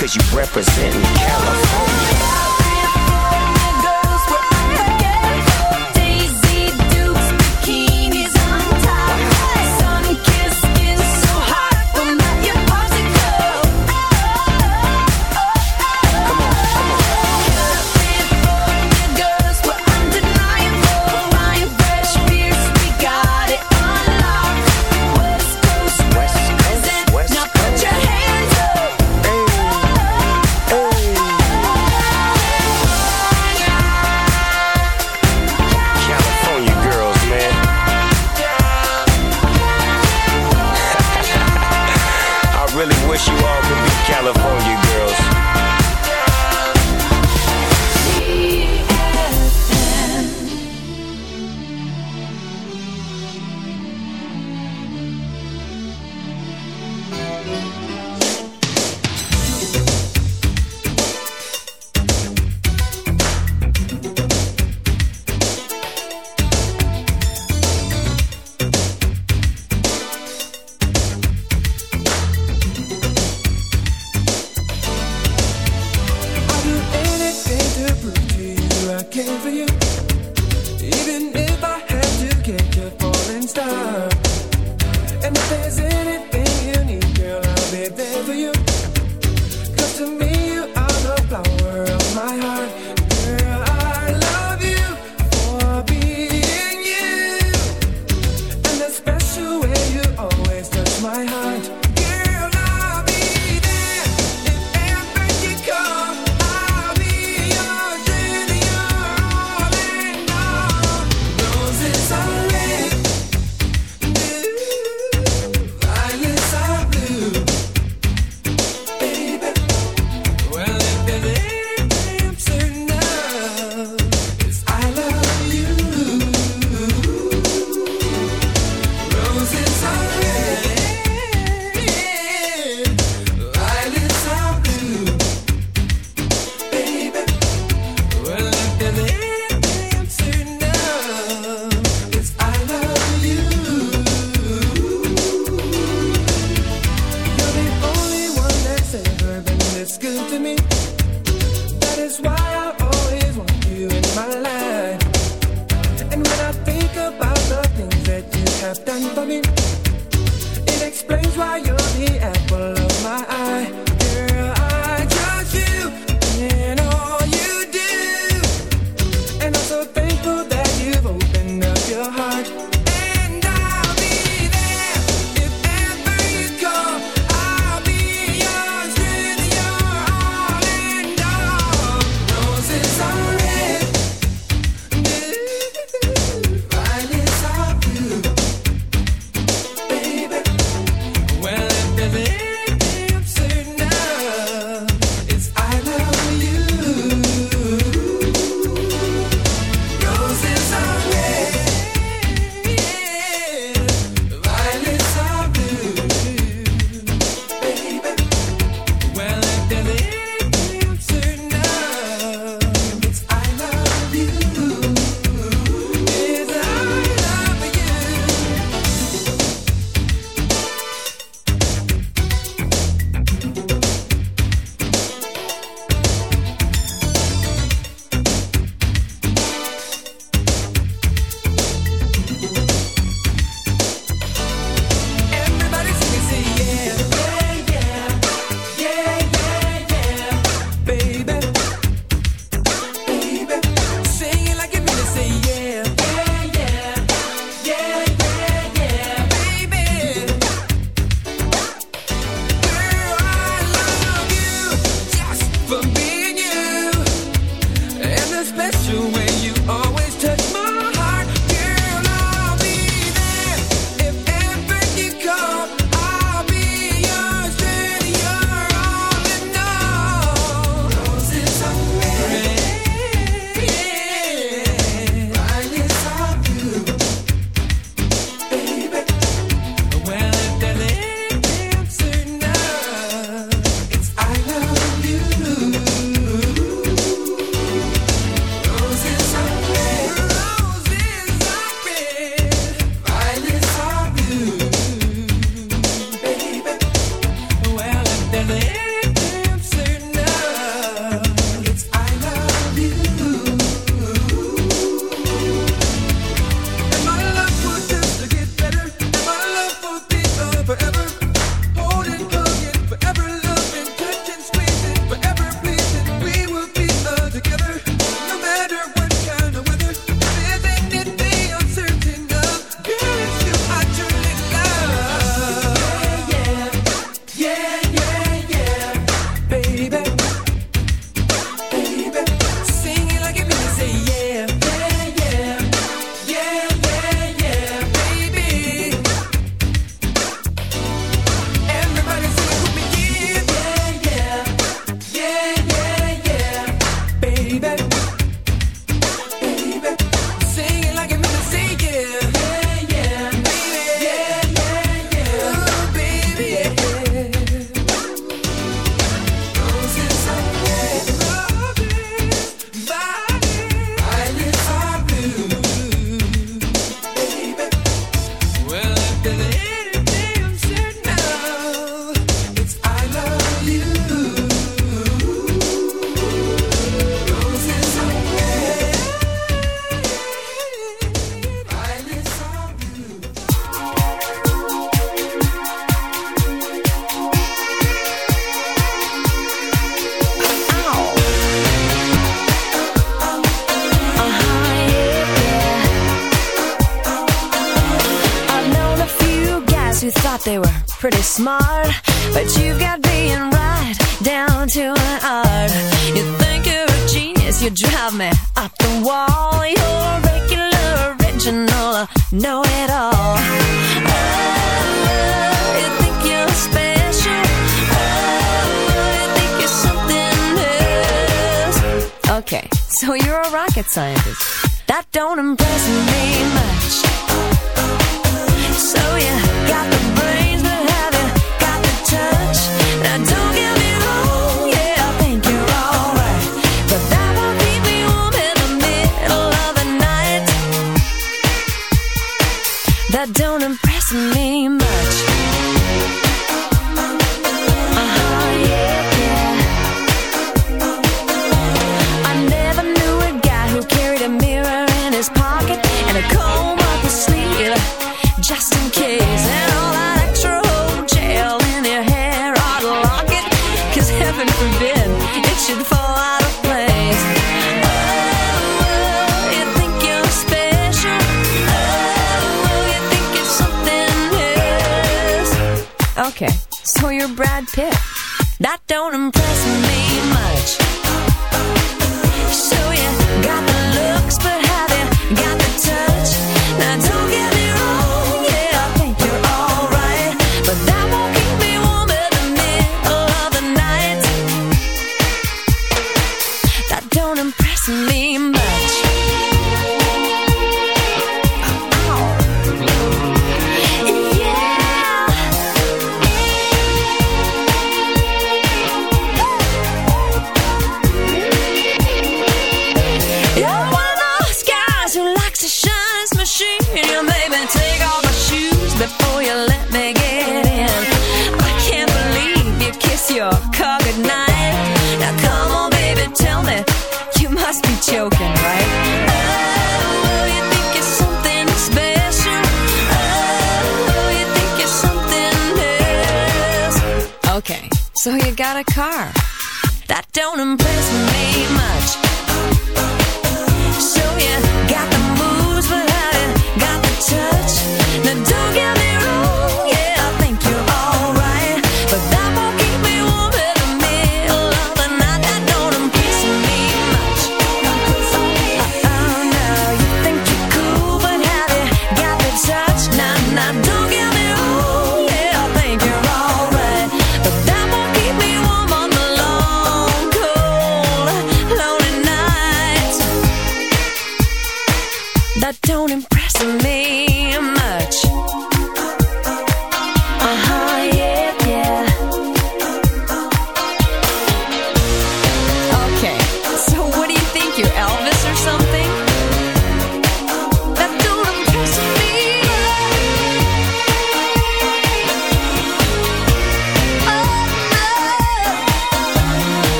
Cause you representing California.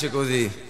piace così.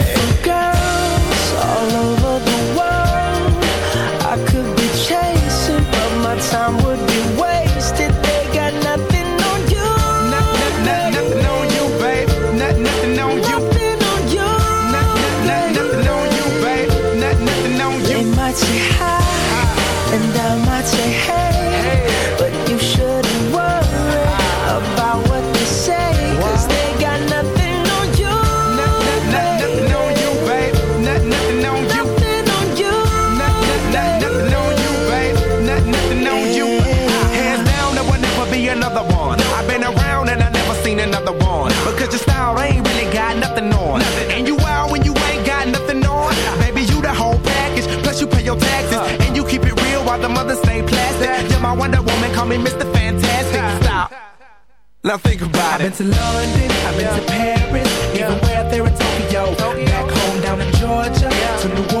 Now think about it. I've been to London, I've been to Paris, even where there in Tokyo. Tokyo. Back home down in Georgia to New Orleans,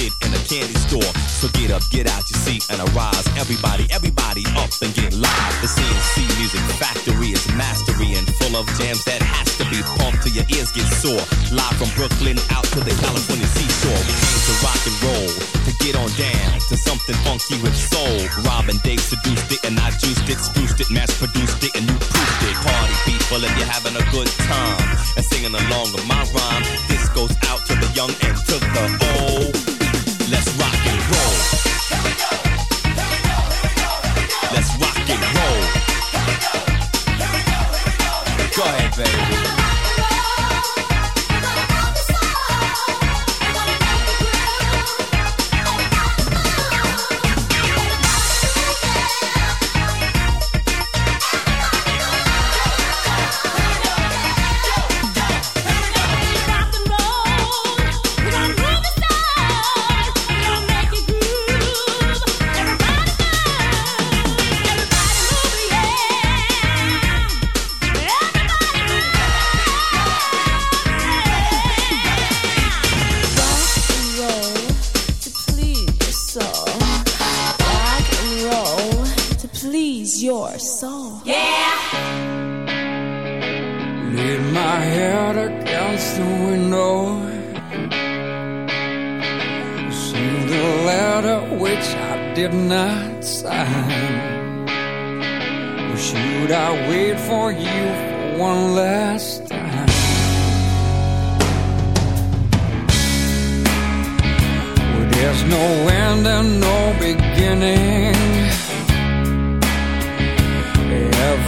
Kid in a candy store. So get up, get out your seat and arise. Everybody, everybody up and get live. The CNC Music Factory is mastery and full of jams that has to be pumped till your ears get sore. Live from Brooklyn out to the California seashore. We came to rock and roll, get on down to something funky with soul. Robin Dave seduced it and I juiced it, spruced it, mass produced it, and you proofed it. Party people, if you're having a good time and singing along with my rhyme, this goes out to the young and to the old.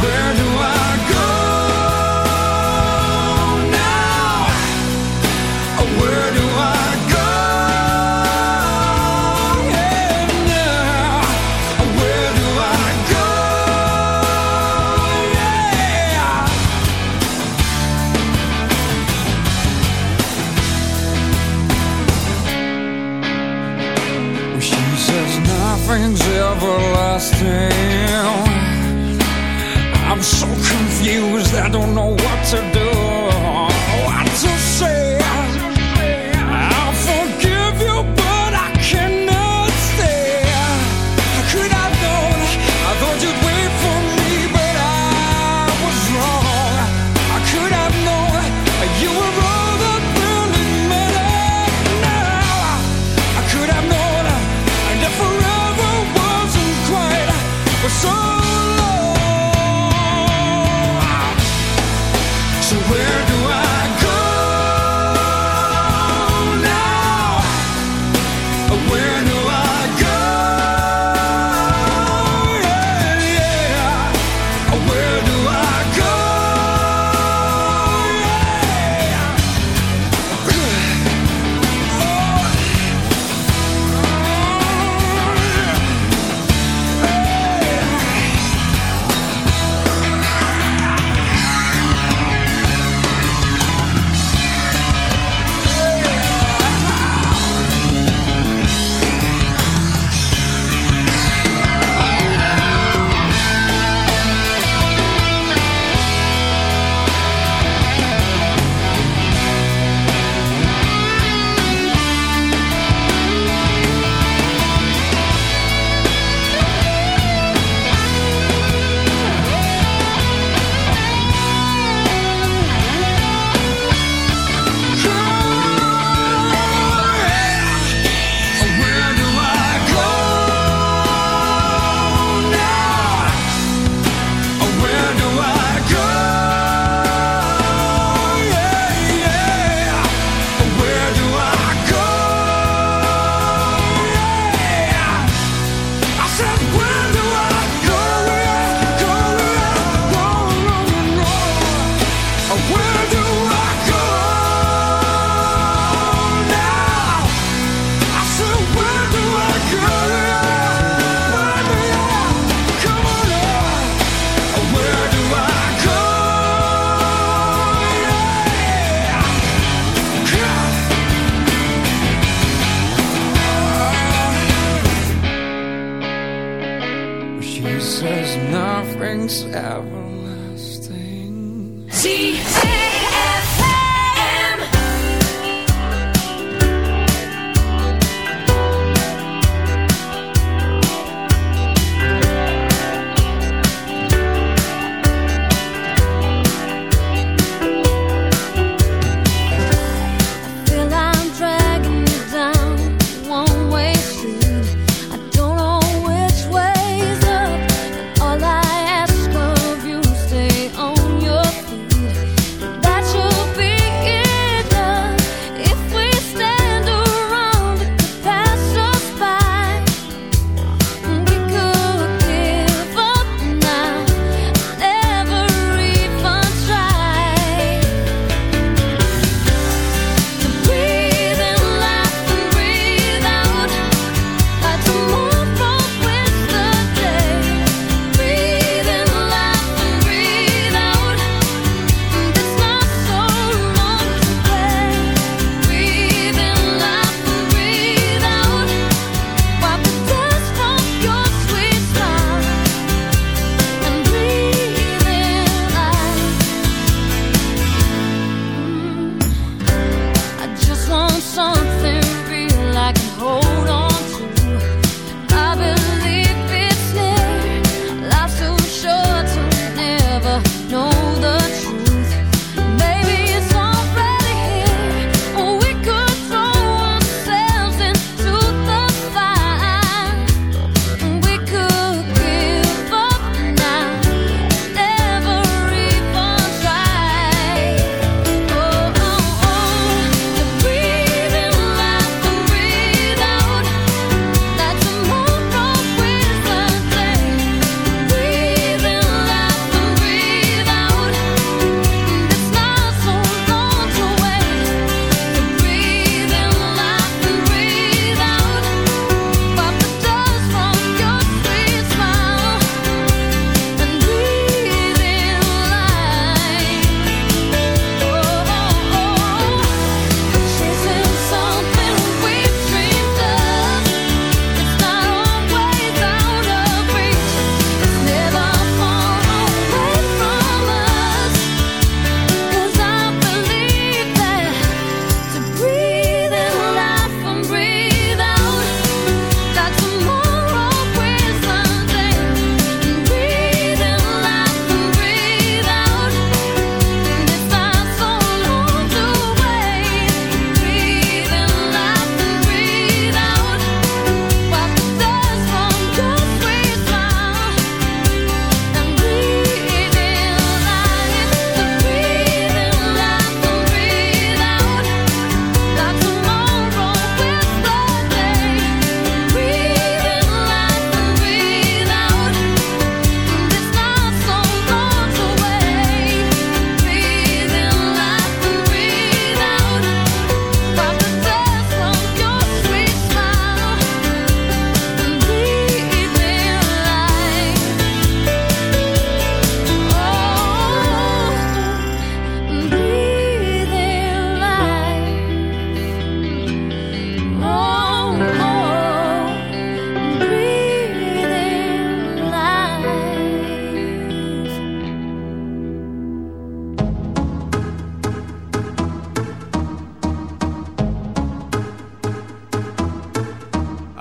Where do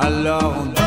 alone.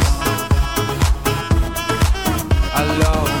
alone.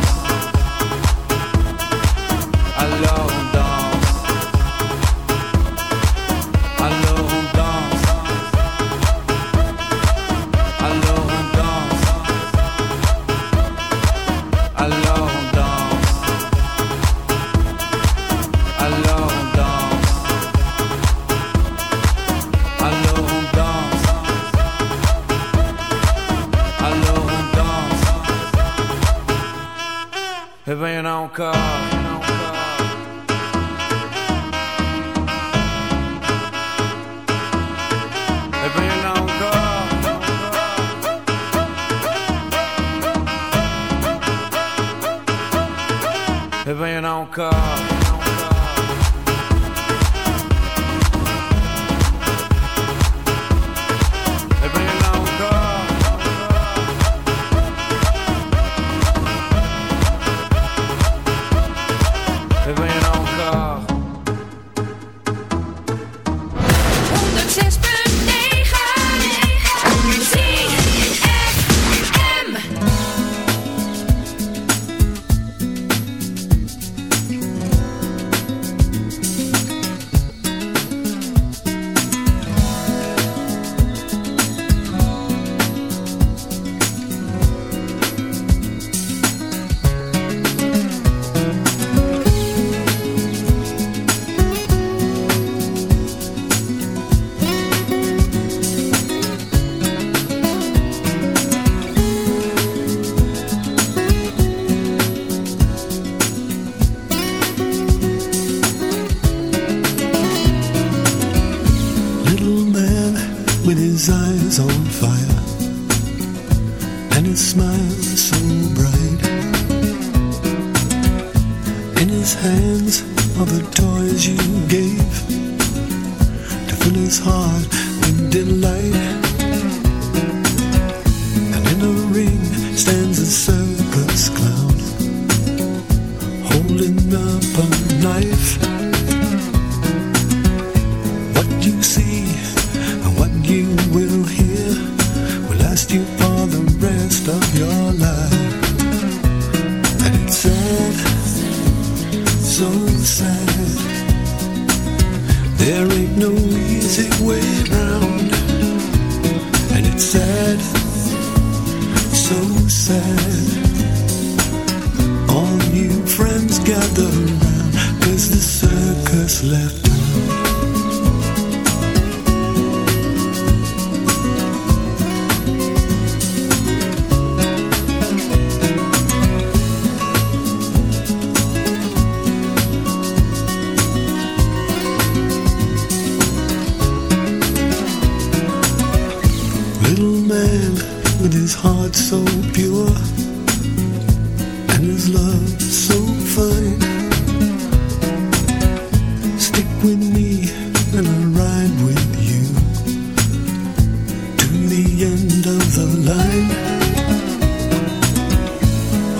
End of the line.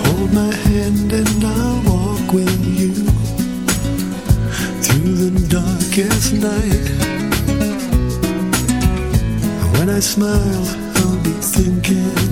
Hold my hand and I'll walk with you through the darkest night. When I smile, I'll be thinking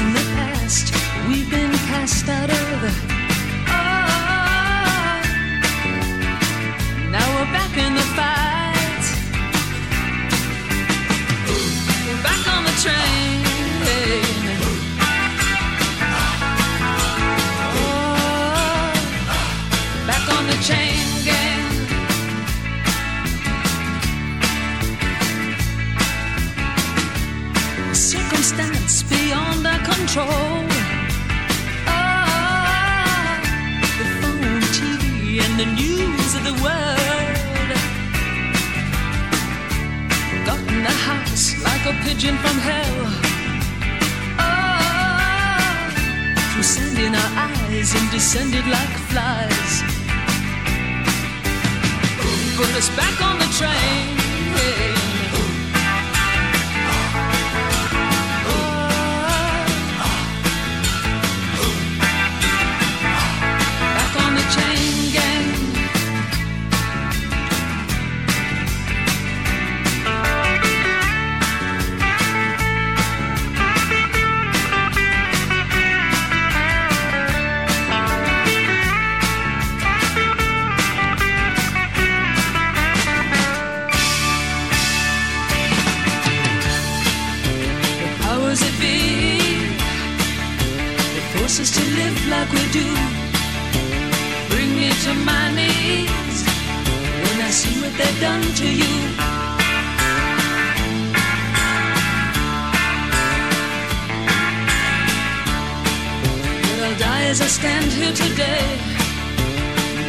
in the past we've been cast out of.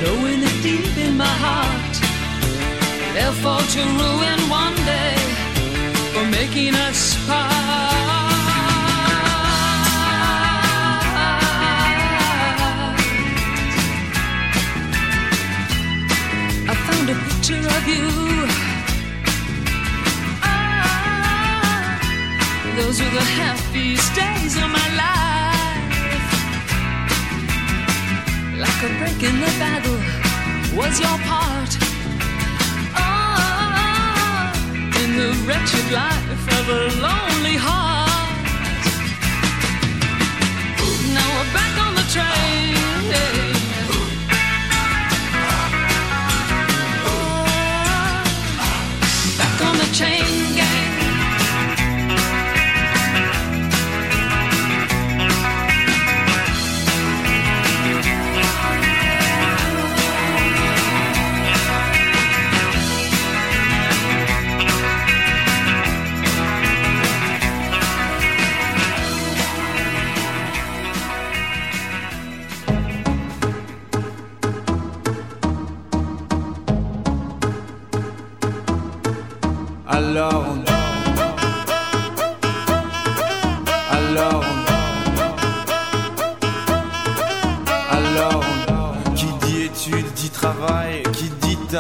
Knowing that deep in my heart they'll fall to ruin one day for making us part. I found a picture of you. Ah, those were the happiest days of my life. Like a break in the battle was your part. Ah, in the wretched life of a lonely heart. Now we're back on the train. Back on the chain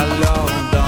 alone.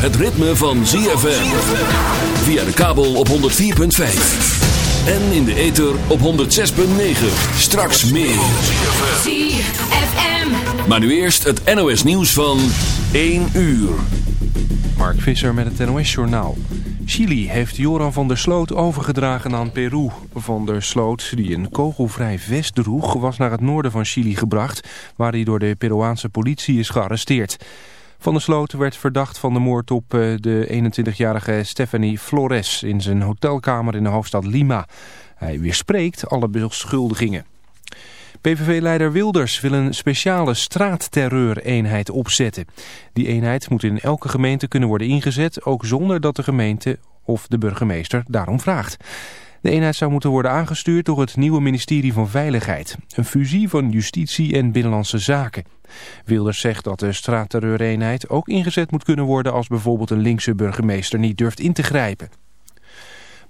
Het ritme van ZFM. Via de kabel op 104.5. En in de ether op 106.9. Straks meer. ZFM. Maar nu eerst het NOS nieuws van 1 uur. Mark Visser met het NOS-journaal. Chili heeft Joran van der Sloot overgedragen aan Peru. Van der Sloot, die een kogelvrij vest droeg, was naar het noorden van Chili gebracht... waar hij door de Peruaanse politie is gearresteerd. Van der Sloot werd verdacht van de moord op eh, de 21-jarige Stephanie Flores... in zijn hotelkamer in de hoofdstad Lima. Hij weerspreekt alle beschuldigingen. PVV-leider Wilders wil een speciale straatterreureenheid opzetten. Die eenheid moet in elke gemeente kunnen worden ingezet, ook zonder dat de gemeente of de burgemeester daarom vraagt. De eenheid zou moeten worden aangestuurd door het nieuwe ministerie van Veiligheid. Een fusie van justitie en binnenlandse zaken. Wilders zegt dat de straatterreureenheid ook ingezet moet kunnen worden als bijvoorbeeld een linkse burgemeester niet durft in te grijpen.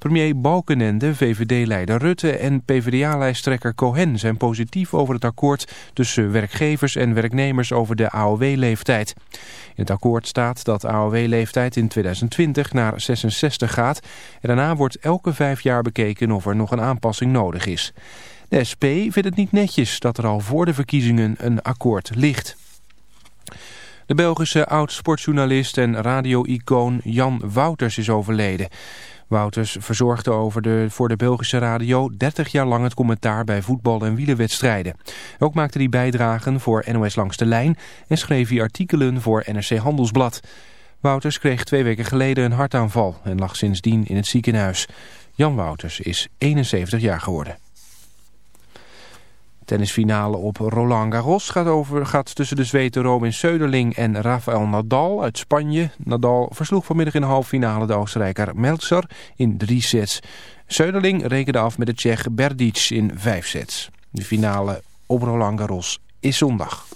Premier Balkenende, VVD-leider Rutte en PvdA-lijsttrekker Cohen zijn positief over het akkoord tussen werkgevers en werknemers over de AOW-leeftijd. In het akkoord staat dat AOW-leeftijd in 2020 naar 66 gaat en daarna wordt elke vijf jaar bekeken of er nog een aanpassing nodig is. De SP vindt het niet netjes dat er al voor de verkiezingen een akkoord ligt. De Belgische oud-sportjournalist en radio-icoon Jan Wouters is overleden. Wouters verzorgde over de, voor de Belgische radio 30 jaar lang het commentaar bij voetbal- en wielerwedstrijden. Ook maakte hij bijdragen voor NOS Langs de Lijn en schreef hij artikelen voor NRC Handelsblad. Wouters kreeg twee weken geleden een hartaanval en lag sindsdien in het ziekenhuis. Jan Wouters is 71 jaar geworden. Tennisfinale op Roland Garros gaat, over, gaat tussen de Zweden Robin Söderling en Rafael Nadal uit Spanje. Nadal versloeg vanmiddag in de halve finale de Oostenrijker Meltzer in drie sets. Söderling rekende af met de Tsjech Berdic in vijf sets. De finale op Roland Garros is zondag.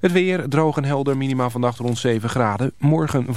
Het weer droog en helder, minima vannacht rond 7 graden. Morgen